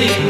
Hey.